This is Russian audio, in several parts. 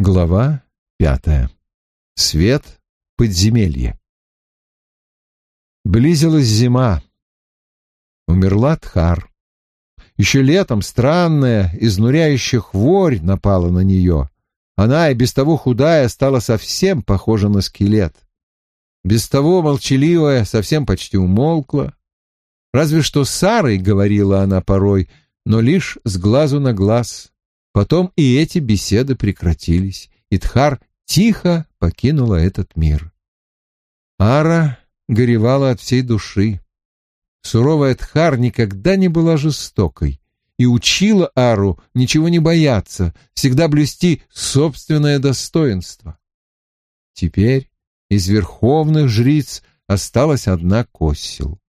Глава пятая. Свет подземелья. Близилась зима. Умерла Тхар. Еще летом странная, изнуряющая хворь напала на нее. Она и без того худая стала совсем похожа на скелет. Без того молчаливая совсем почти умолкла. Разве что Сарой говорила она порой, но лишь с глазу на глаз. Потом и эти беседы прекратились, и Тхар тихо покинула этот мир. Ара горевала от всей души. Суровая Тхар никогда не была жестокой и учила Ару ничего не бояться, всегда блюсти собственное достоинство. Теперь из верховных жриц осталась одна Косил.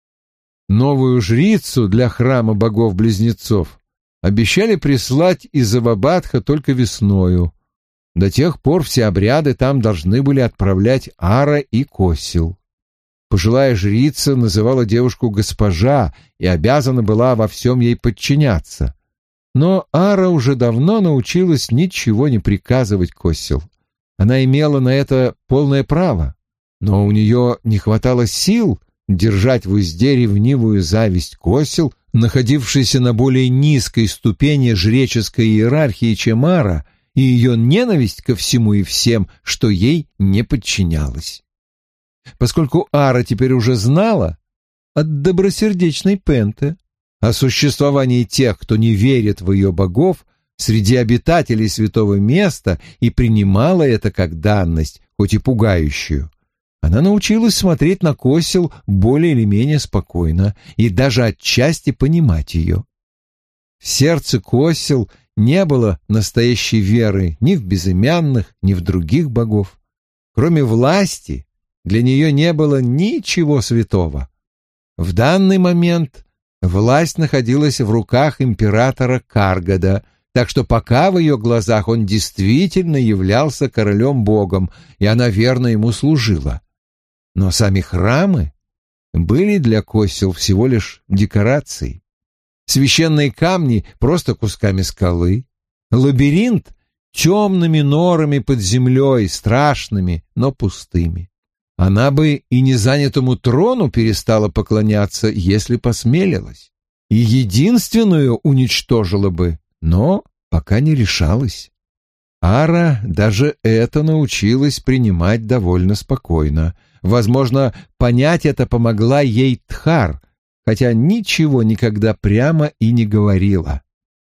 Новую жрицу для храма богов-близнецов обещали прислать из Авабадха только весною. До тех пор все обряды там должны были отправлять Ара и Косил. Пожилая жрица называла девушку госпожа и обязана была во всем ей подчиняться. Но Ара уже давно научилась ничего не приказывать Косил. Она имела на это полное право, но у нее не хватало сил держать в узде ревнивую зависть Косил, находившейся на более низкой ступени жреческой иерархии, чем Ара, и ее ненависть ко всему и всем, что ей не подчинялось поскольку Ара теперь уже знала от добросердечной Пенте о существовании тех, кто не верит в ее богов, среди обитателей святого места и принимала это как данность, хоть и пугающую. Она научилась смотреть на Косил более или менее спокойно и даже отчасти понимать ее. В сердце Косил не было настоящей веры ни в безымянных, ни в других богов. Кроме власти, для нее не было ничего святого. В данный момент власть находилась в руках императора Каргада, так что пока в ее глазах он действительно являлся королем-богом, и она верно ему служила. Но сами храмы были для Косил всего лишь декорацией. Священные камни — просто кусками скалы. Лабиринт — темными норами под землей, страшными, но пустыми. Она бы и незанятому трону перестала поклоняться, если посмелилась. И единственную уничтожила бы, но пока не решалась. Ара даже это научилась принимать довольно спокойно. Возможно, понять это помогла ей Тхар, хотя ничего никогда прямо и не говорила.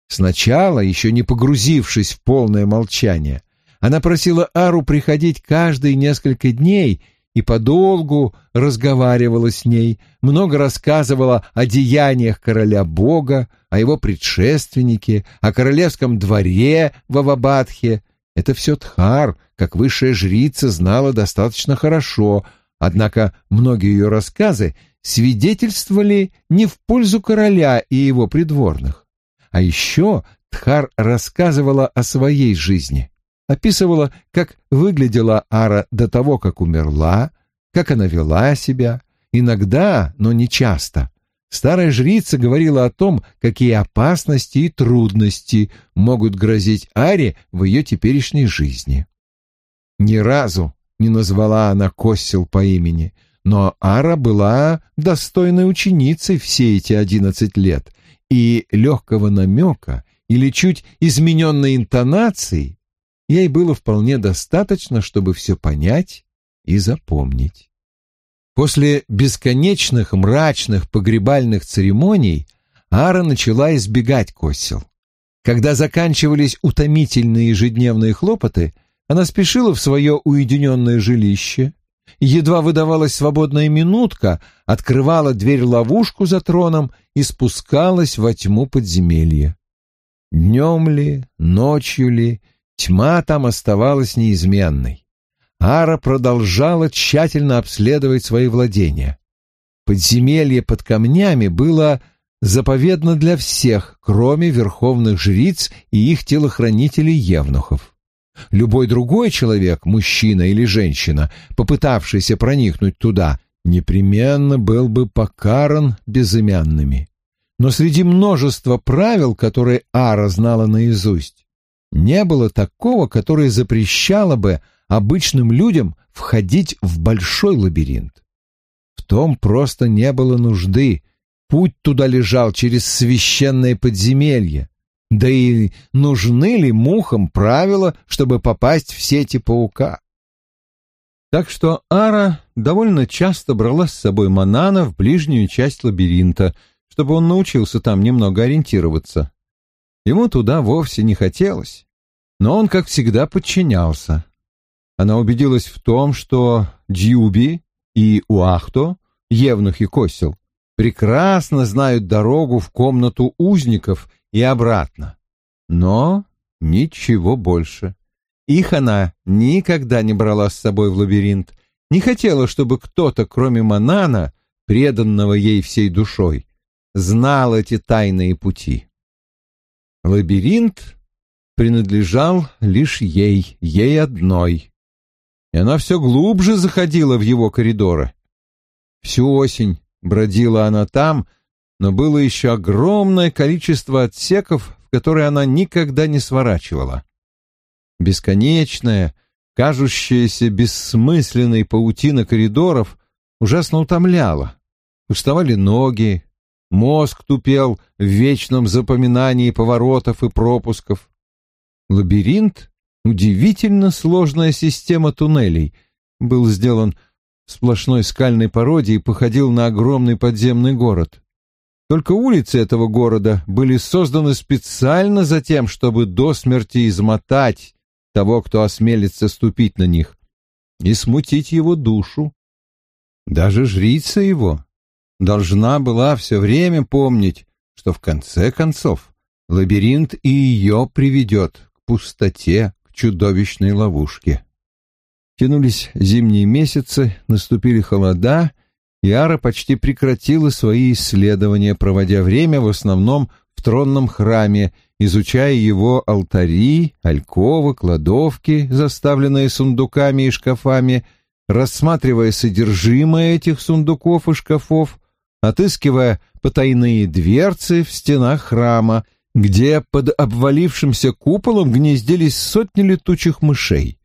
Сначала, еще не погрузившись в полное молчание, она просила Ару приходить каждые несколько дней и подолгу разговаривала с ней, много рассказывала о деяниях короля Бога, о его предшественнике, о королевском дворе в Авабадхе. Это все Тхар, как высшая жрица, знала достаточно хорошо, однако многие ее рассказы свидетельствовали не в пользу короля и его придворных. А еще Тхар рассказывала о своей жизни описывала, как выглядела Ара до того, как умерла, как она вела себя. Иногда, но не часто, старая жрица говорила о том, какие опасности и трудности могут грозить Аре в ее теперешней жизни. Ни разу не назвала она Коссил по имени, но Ара была достойной ученицей все эти одиннадцать лет, и легкого намека или чуть измененной интонации ей было вполне достаточно, чтобы все понять и запомнить. После бесконечных мрачных погребальных церемоний Ара начала избегать косел. Когда заканчивались утомительные ежедневные хлопоты, она спешила в свое уединенное жилище, едва выдавалась свободная минутка, открывала дверь-ловушку за троном и спускалась во тьму подземелья. Днем ли, ночью ли, Тьма там оставалась неизменной. Ара продолжала тщательно обследовать свои владения. Подземелье под камнями было заповедно для всех, кроме верховных жриц и их телохранителей-евнухов. Любой другой человек, мужчина или женщина, попытавшийся проникнуть туда, непременно был бы покаран безымянными. Но среди множества правил, которые Ара знала наизусть, Не было такого, которое запрещало бы обычным людям входить в большой лабиринт. В том просто не было нужды. Путь туда лежал через священное подземелье. Да и нужны ли мухам правила, чтобы попасть в сети паука? Так что Ара довольно часто брала с собой Манана в ближнюю часть лабиринта, чтобы он научился там немного ориентироваться. Ему туда вовсе не хотелось, но он, как всегда, подчинялся. Она убедилась в том, что Дьюби и Уахто, Евнух и Косел, прекрасно знают дорогу в комнату узников и обратно. Но ничего больше. Их она никогда не брала с собой в лабиринт, не хотела, чтобы кто-то, кроме Манана, преданного ей всей душой, знал эти тайные пути. Лабиринт принадлежал лишь ей, ей одной. И она все глубже заходила в его коридоры. Всю осень бродила она там, но было еще огромное количество отсеков, в которые она никогда не сворачивала. Бесконечная, кажущаяся бессмысленной паутина коридоров ужасно утомляла. Уставали ноги, мозг тупел в вечном запоминании поворотов и пропусков. Лабиринт — удивительно сложная система туннелей. Был сделан сплошной скальной породе и походил на огромный подземный город. Только улицы этого города были созданы специально за тем, чтобы до смерти измотать того, кто осмелится ступить на них, и смутить его душу. Даже жрица его должна была все время помнить, что в конце концов лабиринт и ее приведет к пустоте, к чудовищной ловушке. Тянулись зимние месяцы, наступили холода, и Ара почти прекратила свои исследования, проводя время в основном в тронном храме, изучая его алтари, альковы, кладовки, заставленные сундуками и шкафами, рассматривая содержимое этих сундуков и шкафов, отыскивая потайные дверцы в стенах храма, где под обвалившимся куполом гнездились сотни летучих мышей.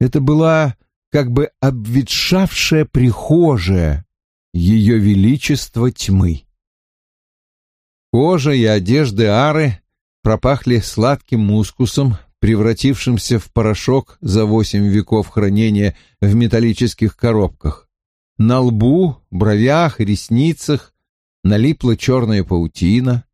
Это была как бы обветшавшая прихожая ее величества тьмы. Кожа и одежды Ары пропахли сладким мускусом, превратившимся в порошок за восемь веков хранения в металлических коробках. На лбу, бровях, ресницах налипла черная паутина.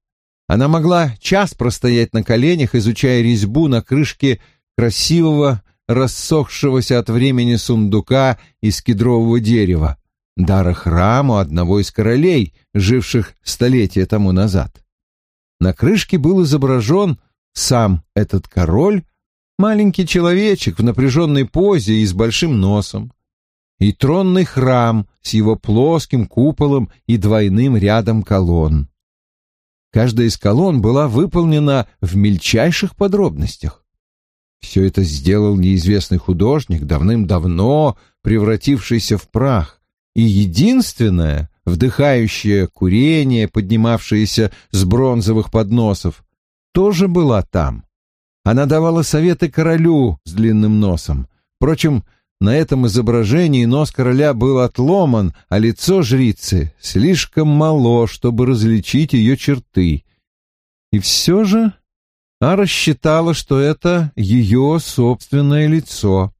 Она могла час простоять на коленях, изучая резьбу на крышке красивого, рассохшегося от времени сундука из кедрового дерева, дара храму одного из королей, живших столетия тому назад. На крышке был изображен сам этот король, маленький человечек в напряженной позе и с большим носом, и тронный храм с его плоским куполом и двойным рядом колонн. Каждая из колонн была выполнена в мельчайших подробностях. Все это сделал неизвестный художник, давным-давно превратившийся в прах, и единственное, вдыхающее курение, поднимавшееся с бронзовых подносов, тоже была там. Она давала советы королю с длинным носом. Впрочем, на этом изображении нос короля был отломан, а лицо жрицы слишком мало, чтобы различить ее черты. И все же Ара считала, что это ее собственное лицо.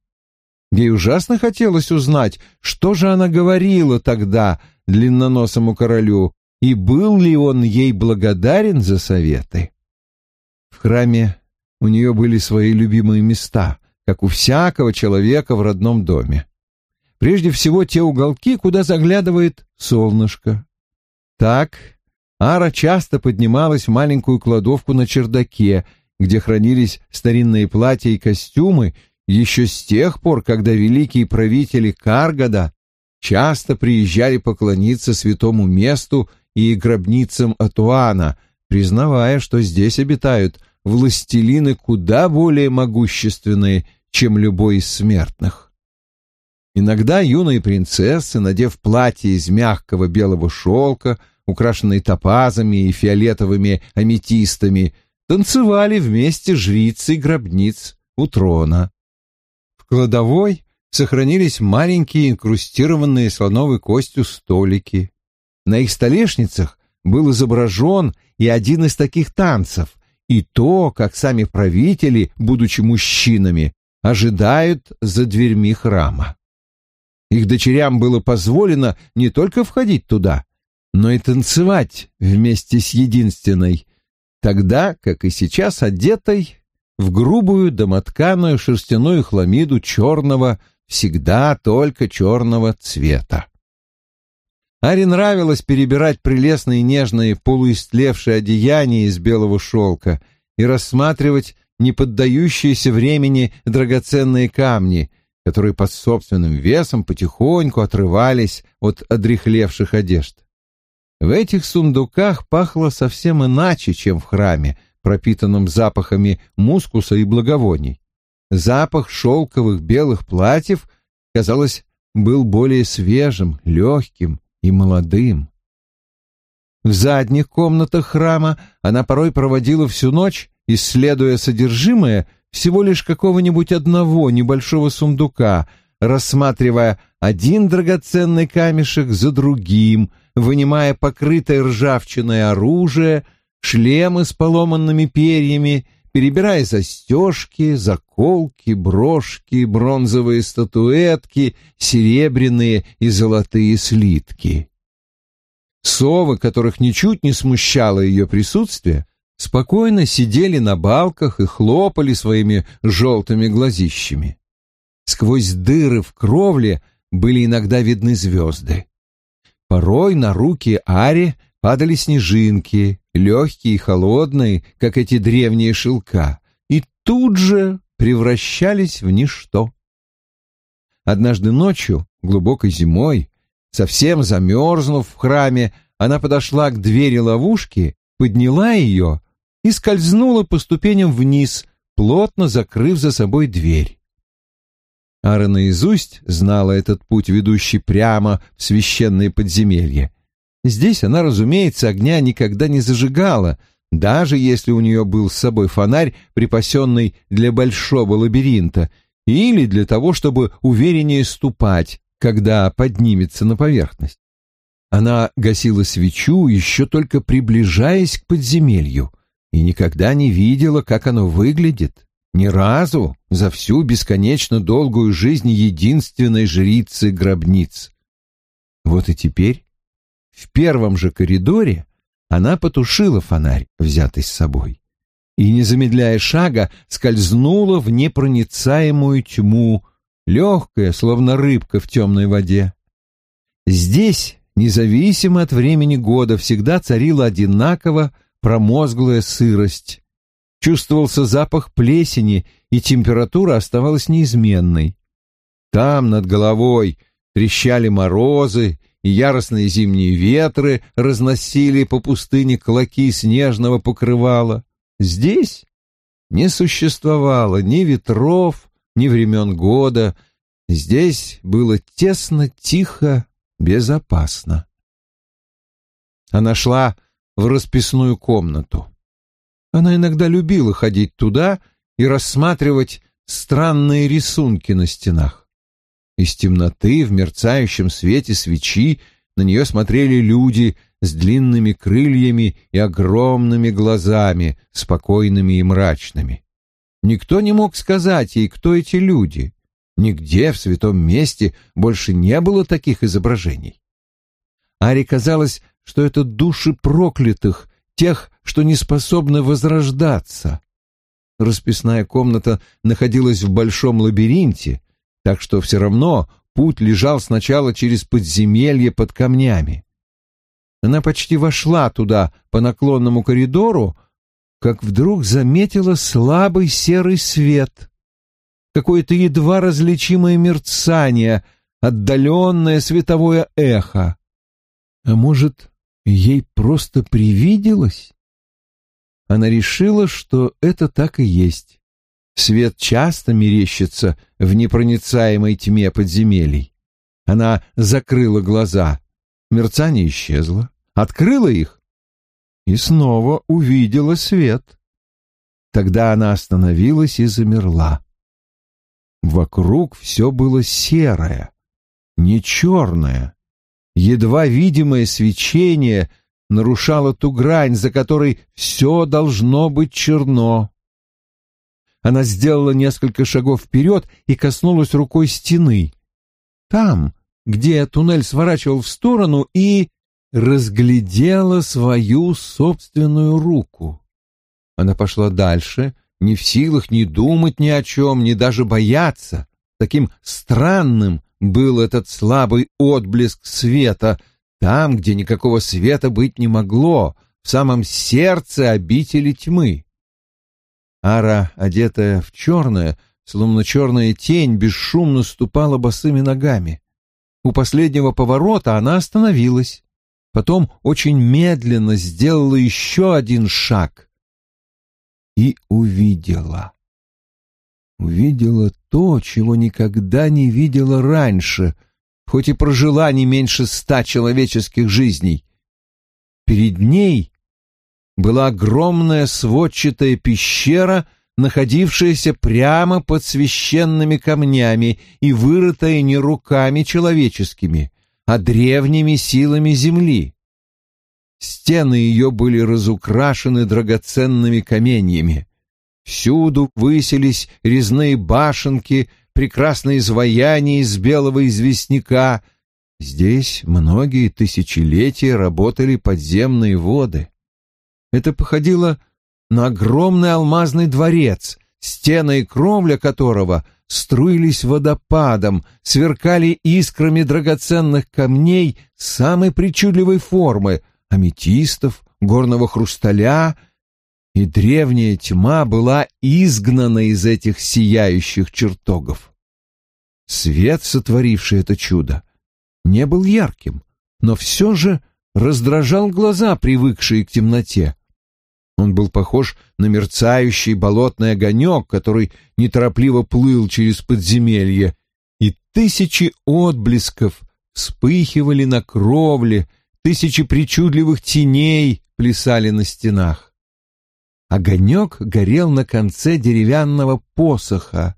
Ей ужасно хотелось узнать, что же она говорила тогда длинноносому королю, и был ли он ей благодарен за советы. В храме у нее были свои любимые места, как у всякого человека в родном доме. Прежде всего те уголки, куда заглядывает солнышко. Так Ара часто поднималась в маленькую кладовку на чердаке, где хранились старинные платья и костюмы, еще с тех пор, когда великие правители Каргада часто приезжали поклониться святому месту и гробницам Атуана, признавая, что здесь обитают властелины куда более могущественные, чем любой из смертных. Иногда юные принцессы, надев платье из мягкого белого шелка, украшенные топазами и фиолетовыми аметистами, танцевали вместе жрицы гробниц у трона. В кладовой сохранились маленькие инкрустированные слоновой костью столики. На их столешницах был изображен и один из таких танцев, и то, как сами правители, будучи мужчинами, ожидают за дверьми храма. Их дочерям было позволено не только входить туда, но и танцевать вместе с единственной, тогда, как и сейчас, одетой в грубую домотканую шерстяную хламиду черного, всегда только черного цвета. Аре нравилось перебирать прелестные нежные полуистлевшие одеяния из белого шелка и рассматривать неподдающиеся времени драгоценные камни, которые под собственным весом потихоньку отрывались от одрехлевших одежд. В этих сундуках пахло совсем иначе, чем в храме, пропитанном запахами мускуса и благовоний. Запах шелковых белых платьев, казалось, был более свежим, легким и молодым. В задних комнатах храма она порой проводила всю ночь, исследуя содержимое всего лишь какого-нибудь одного небольшого сундука, рассматривая один драгоценный камешек за другим, вынимая покрытое ржавчиной оружие, шлемы с поломанными перьями, перебирая застежки, заколки, брошки, бронзовые статуэтки, серебряные и золотые слитки. Совы, которых ничуть не смущало ее присутствие, спокойно сидели на балках и хлопали своими желтыми глазищами. Сквозь дыры в кровле были иногда видны звезды. Порой на руки Ари падали снежинки, легкие и холодные, как эти древние шелка, и тут же превращались в ничто. Однажды ночью, глубокой зимой, совсем замерзнув в храме, она подошла к двери ловушки, подняла ее и скользнула по ступеням вниз, плотно закрыв за собой дверь. Ара наизусть знала этот путь, ведущий прямо в священные подземелья. Здесь она, разумеется, огня никогда не зажигала, даже если у нее был с собой фонарь, припасенный для большого лабиринта, или для того, чтобы увереннее ступать, когда поднимется на поверхность. Она гасила свечу, еще только приближаясь к подземелью, и никогда не видела, как оно выглядит. Ни разу за всю бесконечно долгую жизнь единственной жрицы гробниц. Вот и теперь, в первом же коридоре, она потушила фонарь, взятый с собой, и, не замедляя шага, скользнула в непроницаемую тьму, легкая, словно рыбка в темной воде. Здесь, независимо от времени года, всегда царила одинаково промозглая сырость. Чувствовался запах плесени, и температура оставалась неизменной. Там, над головой, трещали морозы, и яростные зимние ветры разносили по пустыне клоки снежного покрывала. Здесь не существовало ни ветров, ни времен года. Здесь было тесно, тихо, безопасно. Она шла в расписную комнату. Она иногда любила ходить туда и рассматривать странные рисунки на стенах. Из темноты в мерцающем свете свечи на нее смотрели люди с длинными крыльями и огромными глазами, спокойными и мрачными. Никто не мог сказать ей, кто эти люди. Нигде в святом месте больше не было таких изображений. Аре казалось, что это души проклятых, тех, что не способны возрождаться. Расписная комната находилась в большом лабиринте, так что все равно путь лежал сначала через подземелье под камнями. Она почти вошла туда по наклонному коридору, как вдруг заметила слабый серый свет, какое-то едва различимое мерцание, отдаленное световое эхо. А может, ей просто привиделось? Она решила, что это так и есть. Свет часто мерещится в непроницаемой тьме подземелий. Она закрыла глаза. Мерцание исчезло. Открыла их и снова увидела свет. Тогда она остановилась и замерла. Вокруг все было серое, не черное. Едва видимое свечение нарушало ту грань, за которой все должно быть черно. Она сделала несколько шагов вперед и коснулась рукой стены. Там, где туннель сворачивал в сторону, и разглядела свою собственную руку. Она пошла дальше, не в силах ни думать ни о чем, ни даже бояться. Таким странным был этот слабый отблеск света, там, где никакого света быть не могло, в самом сердце обители тьмы. Ара, одетая в черное, словно черная тень, бесшумно ступала босыми ногами. У последнего поворота она остановилась, потом очень медленно сделала еще один шаг и увидела. Увидела то, чего никогда не видела раньше, хоть и прожила не меньше ста человеческих жизней. Перед ней была огромная сводчатая пещера, находившаяся прямо под священными камнями и вырытая не руками человеческими, а древними силами земли. Стены ее были разукрашены драгоценными каменьями. Всюду высились резные башенки, прекрасные изваяния из белого известняка. Здесь многие тысячелетия работали подземные воды. Это походило на огромный алмазный дворец, стены и кровля которого струились водопадом, сверкали искрами драгоценных камней самой причудливой формы — аметистов, горного хрусталя, и древняя тьма была изгнана из этих сияющих чертогов. Свет, сотворивший это чудо, не был ярким, но все же раздражал глаза, привыкшие к темноте. Он был похож на мерцающий болотный огонек, который неторопливо плыл через подземелье, и тысячи отблесков вспыхивали на кровле, тысячи причудливых теней плясали на стенах. Огонек горел на конце деревянного посоха,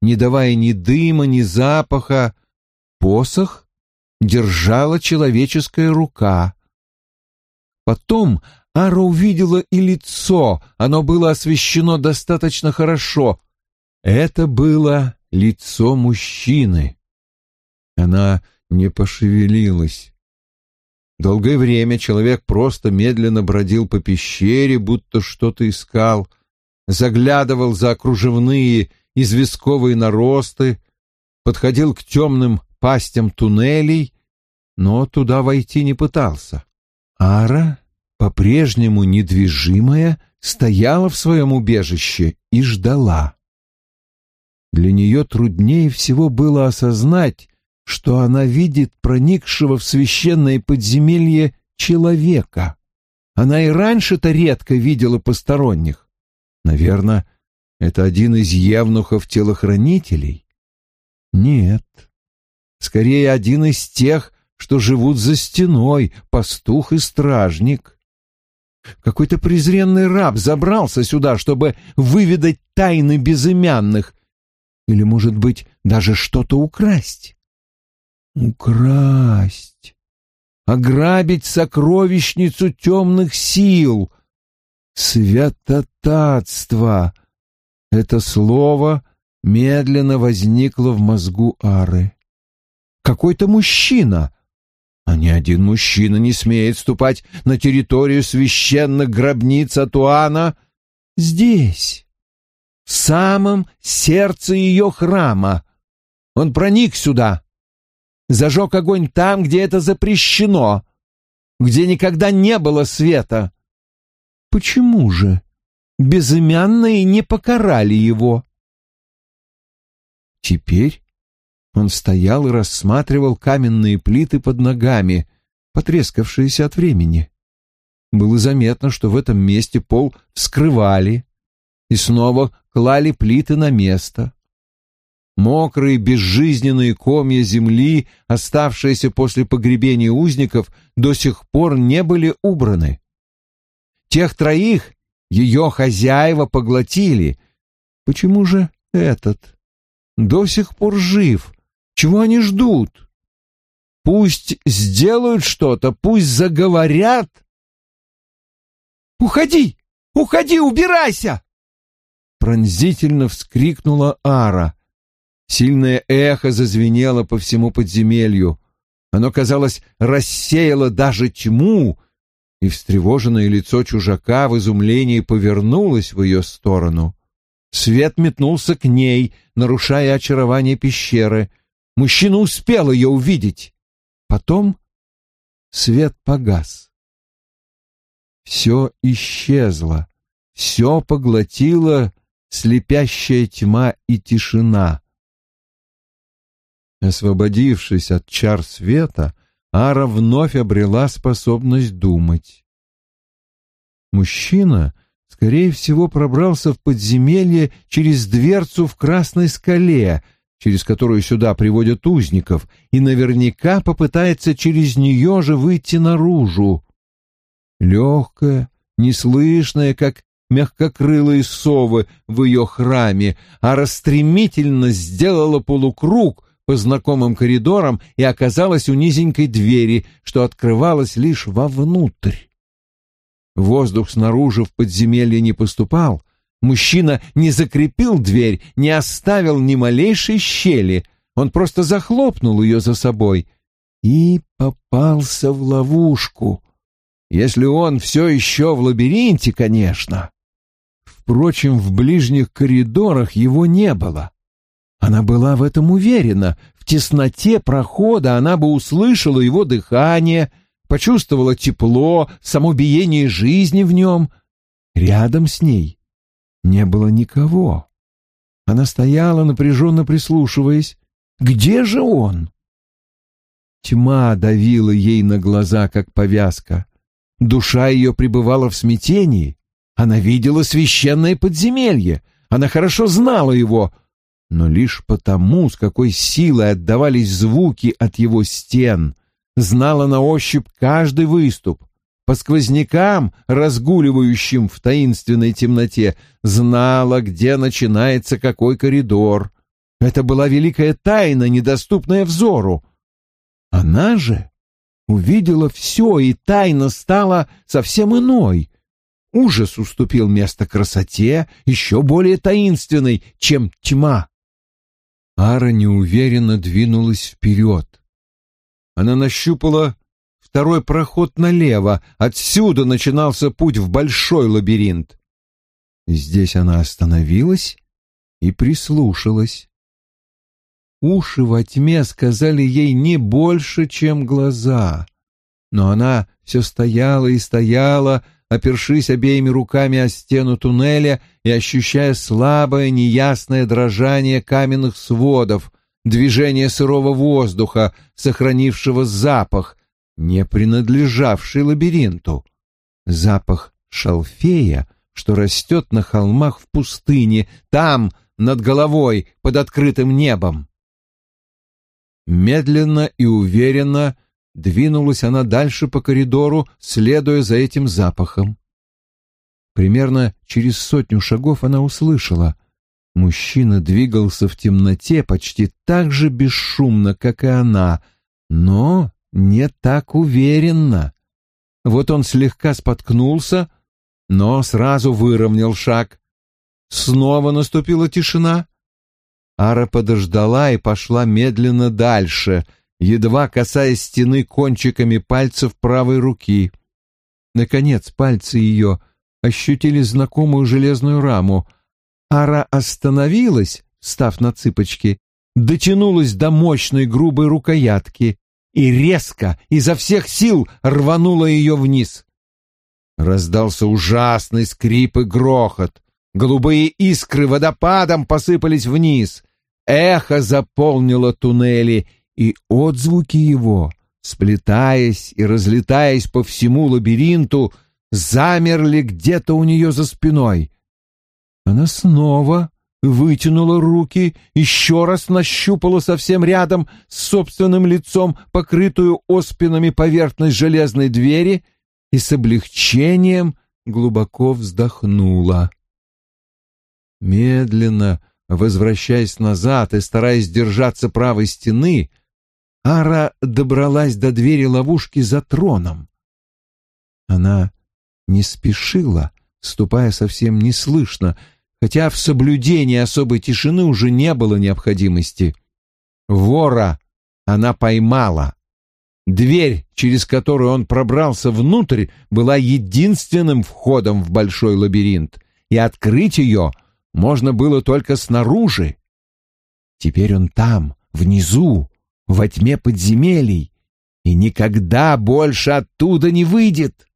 не давая ни дыма, ни запаха. Посох держала человеческая рука. Потом Ара увидела и лицо, оно было освещено достаточно хорошо. Это было лицо мужчины. Она не пошевелилась. Долгое время человек просто медленно бродил по пещере, будто что-то искал, заглядывал за кружевные известковые наросты, подходил к темным пастям туннелей, но туда войти не пытался. Ара по-прежнему недвижимая, стояла в своем убежище и ждала. Для нее труднее всего было осознать, что она видит проникшего в священное подземелье человека. Она и раньше-то редко видела посторонних. Наверное, это один из евнухов-телохранителей? Нет, скорее один из тех, что живут за стеной, пастух и стражник. Какой-то презренный раб забрался сюда, чтобы выведать тайны безымянных. Или, может быть, даже что-то украсть? Украсть. Ограбить сокровищницу темных сил. Святотатство. Это слово медленно возникло в мозгу Ары. Какой-то мужчина а ни один мужчина не смеет ступать на территорию священных гробниц Атуана здесь, в самом сердце ее храма. Он проник сюда, зажег огонь там, где это запрещено, где никогда не было света. Почему же безымянные не покарали его? Теперь он стоял и рассматривал каменные плиты под ногами, потрескавшиеся от времени. Было заметно, что в этом месте пол вскрывали и снова клали плиты на место. Мокрые безжизненные комья земли, оставшиеся после погребения узников, до сих пор не были убраны. Тех троих Ее хозяева поглотили. Почему же этот до сих пор жив? Чего они ждут? Пусть сделают что-то, пусть заговорят. «Уходи! Уходи, убирайся!» Пронзительно вскрикнула Ара. Сильное эхо зазвенело по всему подземелью. Оно, казалось, рассеяло даже тьму, и встревоженное лицо чужака в изумлении повернулось в ее сторону. Свет метнулся к ней, нарушая очарование пещеры. Мужчина успел ее увидеть. Потом свет погас. Все исчезло, все поглотила слепящая тьма и тишина. Освободившись от чар света, Ара вновь обрела способность думать. Мужчина, скорее всего, пробрался в подземелье через дверцу в красной скале, через которую сюда приводят узников, и наверняка попытается через нее же выйти наружу. Легкая, неслышная, как мягкокрылые совы в ее храме, а расстремительно сделала полукруг по знакомым коридорам и оказалась у низенькой двери, что открывалась лишь вовнутрь. Воздух снаружи в подземелье не поступал, Мужчина не закрепил дверь, не оставил ни малейшей щели. Он просто захлопнул ее за собой и попался в ловушку. Если он все еще в лабиринте, конечно. Впрочем, в ближних коридорах его не было. Она была в этом уверена. В тесноте прохода она бы услышала его дыхание, почувствовала тепло, само биение жизни в нем. Рядом с ней не было никого. Она стояла, напряженно прислушиваясь. Где же он? Тьма давила ей на глаза, как повязка. Душа ее пребывала в смятении. Она видела священное подземелье. Она хорошо знала его, но лишь потому, с какой силой отдавались звуки от его стен, знала на ощупь каждый выступ, по сквознякам, разгуливающим в таинственной темноте, знала, где начинается какой коридор. Это была великая тайна, недоступная взору. Она же увидела все, и тайна стала совсем иной. Ужас уступил место красоте, еще более таинственной, чем тьма. Ара неуверенно двинулась вперед. Она нащупала второй проход налево. Отсюда начинался путь в большой лабиринт. Здесь она остановилась и прислушалась. Уши во тьме сказали ей не больше, чем глаза. Но она все стояла и стояла, опершись обеими руками о стену туннеля и ощущая слабое неясное дрожание каменных сводов, движение сырого воздуха, сохранившего запах, не принадлежавший лабиринту. Запах шалфея, что растет на холмах в пустыне, там, над головой, под открытым небом. Медленно и уверенно двинулась она дальше по коридору, следуя за этим запахом. Примерно через сотню шагов она услышала. Мужчина двигался в темноте почти так же бесшумно, как и она, но не так уверенно. Вот он слегка споткнулся, но сразу выровнял шаг. Снова наступила тишина. Ара подождала и пошла медленно дальше, едва касаясь стены кончиками пальцев правой руки. Наконец пальцы ее ощутили знакомую железную раму. Ара остановилась, став на цыпочки, дотянулась до мощной грубой рукоятки и резко, изо всех сил рванула ее вниз. Раздался ужасный скрип и грохот. Голубые искры водопадом посыпались вниз. Эхо заполнило туннели, и отзвуки его, сплетаясь и разлетаясь по всему лабиринту, замерли где-то у нее за спиной. Она снова вытянула руки, еще раз нащупала совсем рядом с собственным лицом покрытую оспинами поверхность железной двери и с облегчением глубоко вздохнула. Медленно, возвращаясь назад и стараясь держаться правой стены, Ара добралась до двери ловушки за троном. Она не спешила, ступая совсем неслышно, хотя в соблюдении особой тишины уже не было необходимости. Вора она поймала. Дверь, через которую он пробрался внутрь, была единственным входом в большой лабиринт, и открыть ее можно было только снаружи. Теперь он там, внизу, во тьме подземелий, и никогда больше оттуда не выйдет.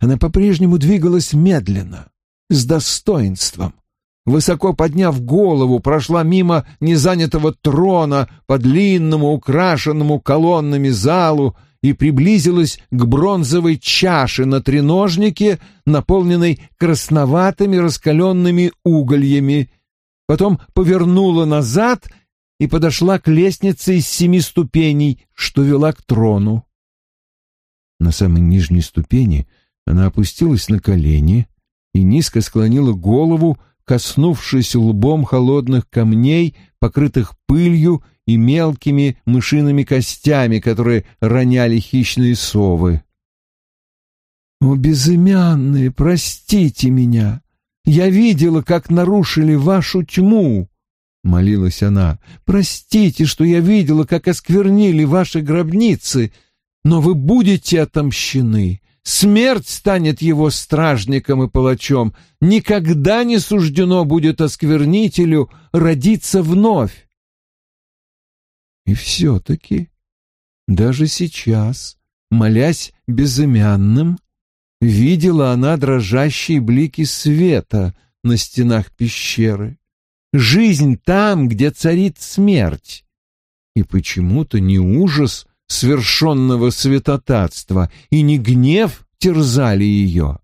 Она по-прежнему двигалась медленно, с достоинством. Высоко подняв голову, прошла мимо незанятого трона по длинному, украшенному колоннами залу и приблизилась к бронзовой чаше на треножнике, наполненной красноватыми раскаленными угольями. Потом повернула назад и подошла к лестнице из семи ступеней, что вела к трону. На самой нижней ступени — она опустилась на колени и низко склонила голову, коснувшись лбом холодных камней, покрытых пылью и мелкими мышиными костями, которые роняли хищные совы. «О, безымянные, простите меня! Я видела, как нарушили вашу тьму!» — молилась она. «Простите, что я видела, как осквернили ваши гробницы, но вы будете отомщены. Смерть станет его стражником и палачом. Никогда не суждено будет осквернителю родиться вновь. И все-таки, даже сейчас, молясь безымянным, видела она дрожащие блики света на стенах пещеры. Жизнь там, где царит смерть. И почему-то не ужас — свершенного святотатства, и не гнев терзали ее.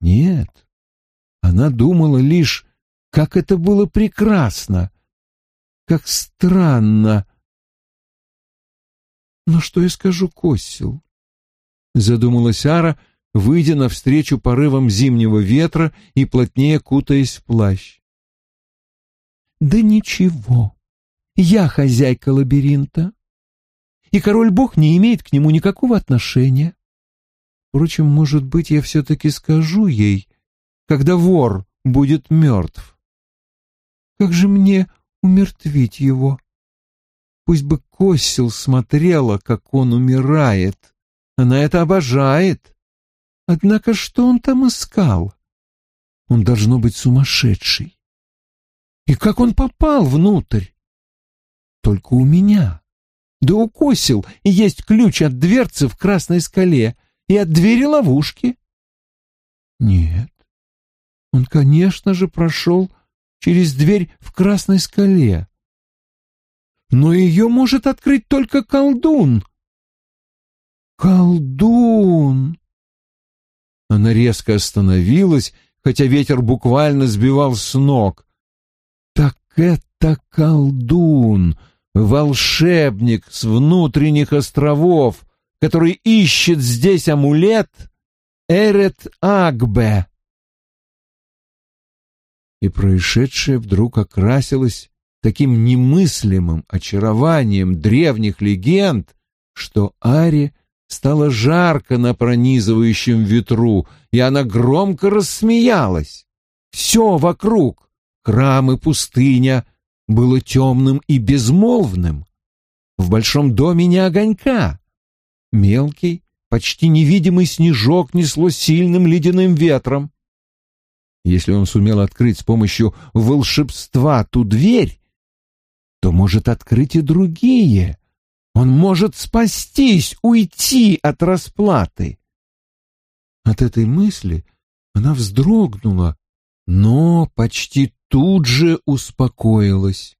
Нет, она думала лишь, как это было прекрасно, как странно. «Но что я скажу Косил?» — задумалась Ара, выйдя навстречу порывам зимнего ветра и плотнее кутаясь в плащ. «Да ничего, я хозяйка лабиринта, и король-бог не имеет к нему никакого отношения. Впрочем, может быть, я все-таки скажу ей, когда вор будет мертв. Как же мне умертвить его? Пусть бы Косил смотрела, как он умирает. Она это обожает. Однако что он там искал? Он должно быть сумасшедший. И как он попал внутрь? Только у меня. Да укосил, и есть ключ от дверцы в красной скале и от двери ловушки. Нет, он, конечно же, прошел через дверь в красной скале. Но ее может открыть только колдун. Колдун! Она резко остановилась, хотя ветер буквально сбивал с ног. Это колдун! волшебник с внутренних островов, который ищет здесь амулет Эрет Агбе. И происшедшее вдруг окрасилось таким немыслимым очарованием древних легенд, что Ари стало жарко на пронизывающем ветру, и она громко рассмеялась. Все вокруг — храм и пустыня — было темным и безмолвным. В большом доме не огонька. Мелкий, почти невидимый снежок несло сильным ледяным ветром. Если он сумел открыть с помощью волшебства ту дверь, то может открыть и другие. Он может спастись, уйти от расплаты. От этой мысли она вздрогнула, но почти тут же успокоилась.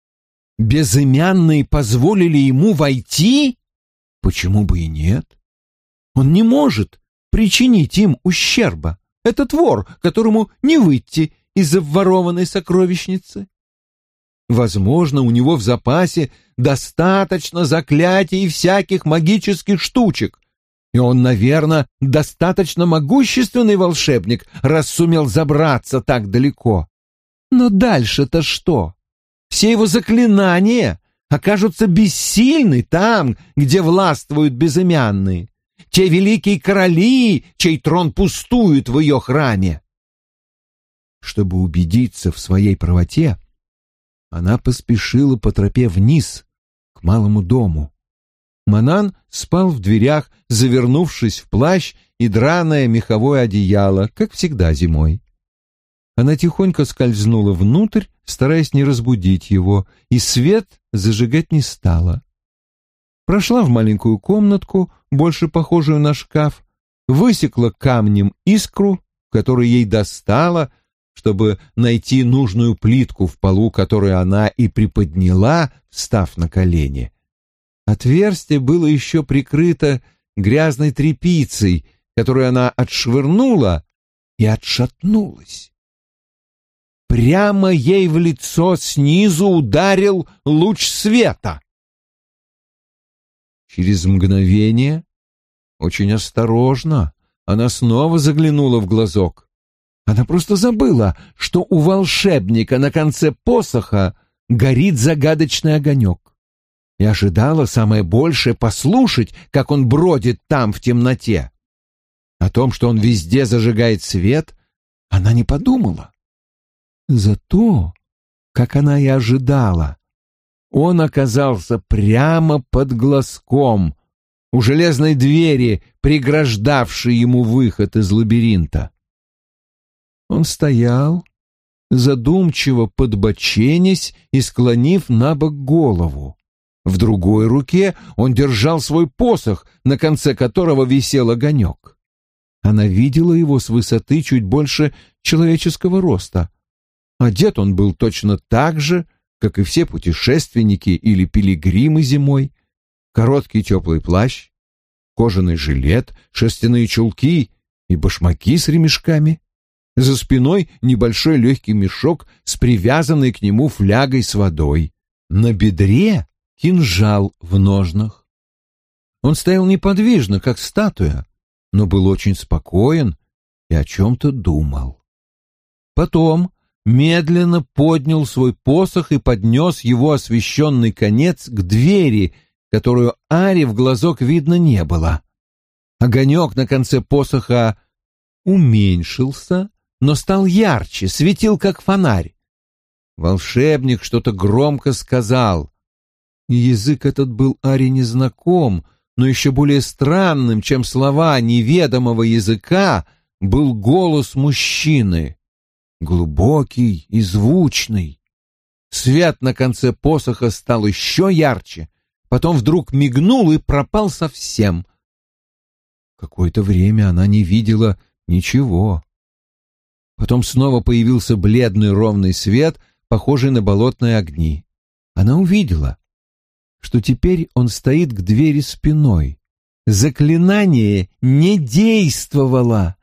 Безымянные позволили ему войти? Почему бы и нет? Он не может причинить им ущерба. Этот вор, которому не выйти из обворованной сокровищницы. Возможно, у него в запасе достаточно заклятий и всяких магических штучек, И он, наверное, достаточно могущественный волшебник, раз сумел забраться так далеко. Но дальше-то что? Все его заклинания окажутся бессильны там, где властвуют безымянные, те великие короли, чей трон пустует в ее храме. Чтобы убедиться в своей правоте, она поспешила по тропе вниз, к малому дому. Манан спал в дверях, завернувшись в плащ и драное меховое одеяло, как всегда зимой. Она тихонько скользнула внутрь, стараясь не разбудить его, и свет зажигать не стала. Прошла в маленькую комнатку, больше похожую на шкаф, высекла камнем искру, которую ей достала, чтобы найти нужную плитку в полу, которую она и приподняла, встав на колени. Отверстие было еще прикрыто грязной тряпицей, которую она отшвырнула и отшатнулась. Прямо ей в лицо снизу ударил луч света. Через мгновение, очень осторожно, она снова заглянула в глазок. Она просто забыла, что у волшебника на конце посоха горит загадочный огонек. И ожидала самое большее послушать, как он бродит там в темноте. О том, что он везде зажигает свет, она не подумала. Зато, как она и ожидала, он оказался прямо под глазком у железной двери, преграждавшей ему выход из лабиринта. Он стоял, задумчиво подбоченясь и склонив на бок голову. В другой руке он держал свой посох, на конце которого висел огонек. Она видела его с высоты чуть больше человеческого роста. Одет он был точно так же, как и все путешественники или пилигримы зимой. Короткий теплый плащ, кожаный жилет, шерстяные чулки и башмаки с ремешками. За спиной небольшой легкий мешок с привязанной к нему флягой с водой. На бедре кинжал в ножнах. Он стоял неподвижно, как статуя, но был очень спокоен и о чем-то думал. Потом медленно поднял свой посох и поднес его освещенный конец к двери, которую Аре в глазок видно не было. Огонек на конце посоха уменьшился, но стал ярче, светил как фонарь. Волшебник что-то громко сказал. Язык этот был Аре незнаком, но еще более странным, чем слова неведомого языка, был голос мужчины глубокий и звучный. Свет на конце посоха стал еще ярче, потом вдруг мигнул и пропал совсем. Какое-то время она не видела ничего. Потом снова появился бледный ровный свет, похожий на болотные огни. Она увидела, что теперь он стоит к двери спиной. Заклинание не действовало.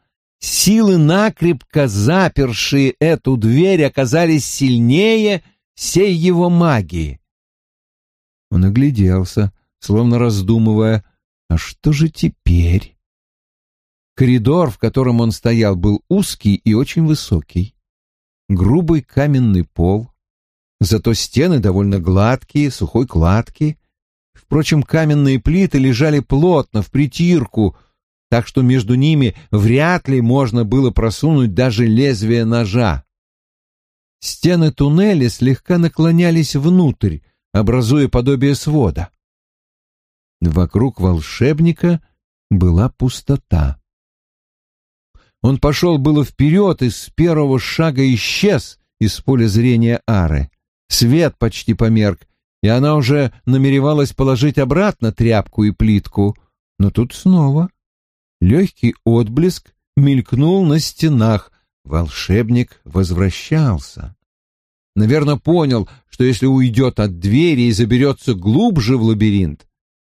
Силы, накрепко запершие эту дверь, оказались сильнее всей его магии. Он огляделся, словно раздумывая, а что же теперь? Коридор, в котором он стоял, был узкий и очень высокий. Грубый каменный пол, зато стены довольно гладкие, сухой кладки. Впрочем, каменные плиты лежали плотно, в притирку, так что между ними вряд ли можно было просунуть даже лезвие ножа. Стены туннеля слегка наклонялись внутрь, образуя подобие свода. Вокруг волшебника была пустота. Он пошел было вперед и с первого шага исчез из поля зрения Ары. Свет почти померк, и она уже намеревалась положить обратно тряпку и плитку, но тут снова Легкий отблеск мелькнул на стенах. Волшебник возвращался. Наверное, понял, что если уйдет от двери и заберется глубже в лабиринт,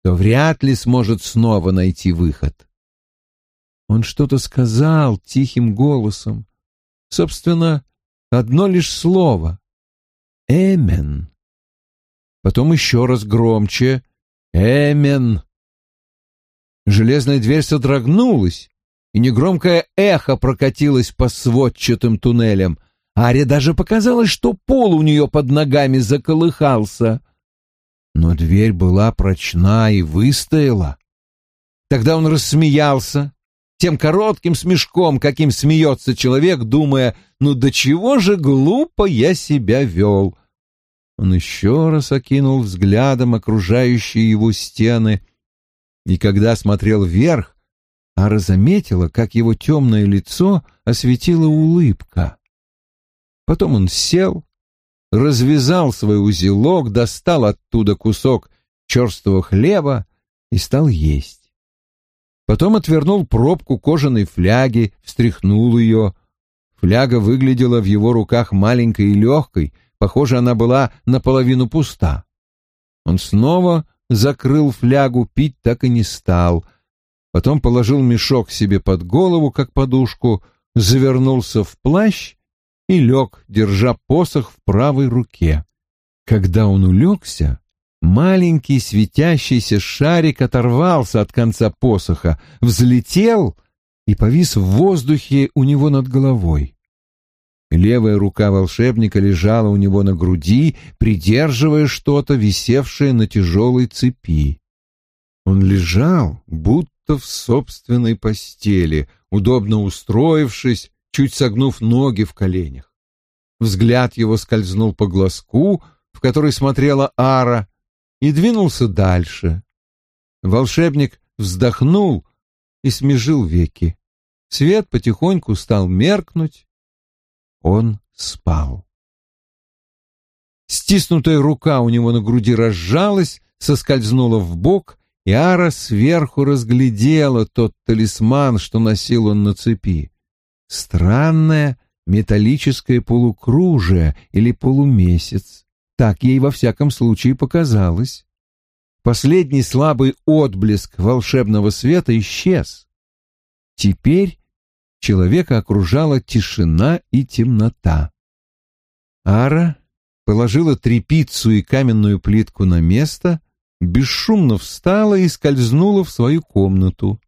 то вряд ли сможет снова найти выход. Он что-то сказал тихим голосом. Собственно, одно лишь слово. «Эмен». Потом еще раз громче. «Эмен». Железная дверь содрогнулась, и негромкое эхо прокатилось по сводчатым туннелям. Аре даже показалось, что пол у нее под ногами заколыхался. Но дверь была прочна и выстояла. Тогда он рассмеялся, тем коротким смешком, каким смеется человек, думая, ну до чего же глупо я себя вел. Он еще раз окинул взглядом окружающие его стены, и когда смотрел вверх, Ара заметила, как его темное лицо осветила улыбка. Потом он сел, развязал свой узелок, достал оттуда кусок черствого хлеба и стал есть. Потом отвернул пробку кожаной фляги, встряхнул ее. Фляга выглядела в его руках маленькой и легкой, похоже, она была наполовину пуста. Он снова закрыл флягу, пить так и не стал — потом положил мешок себе под голову, как подушку, завернулся в плащ и лег, держа посох в правой руке. Когда он улегся, маленький светящийся шарик оторвался от конца посоха, взлетел и повис в воздухе у него над головой. Левая рука волшебника лежала у него на груди, придерживая что-то, висевшее на тяжелой цепи. Он лежал, будто в собственной постели, удобно устроившись, чуть согнув ноги в коленях. Взгляд его скользнул по глазку, в который смотрела Ара, и двинулся дальше. Волшебник вздохнул и смежил веки. Свет потихоньку стал меркнуть. Он спал. Стиснутая рука у него на груди разжалась, соскользнула в бок, и Ара сверху разглядела тот талисман, что носил он на цепи. Странное металлическое полукружие или полумесяц. Так ей во всяком случае показалось. Последний слабый отблеск волшебного света исчез. Теперь человека окружала тишина и темнота. Ара положила трепицу и каменную плитку на место — бесшумно встала и скользнула в свою комнату.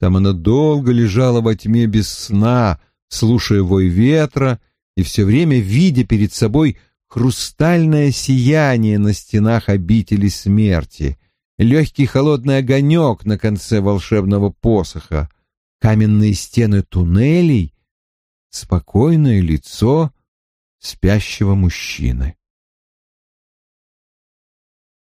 Там она долго лежала во тьме без сна, слушая вой ветра и все время видя перед собой хрустальное сияние на стенах обители смерти, легкий холодный огонек на конце волшебного посоха, каменные стены туннелей, спокойное лицо спящего мужчины.